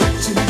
what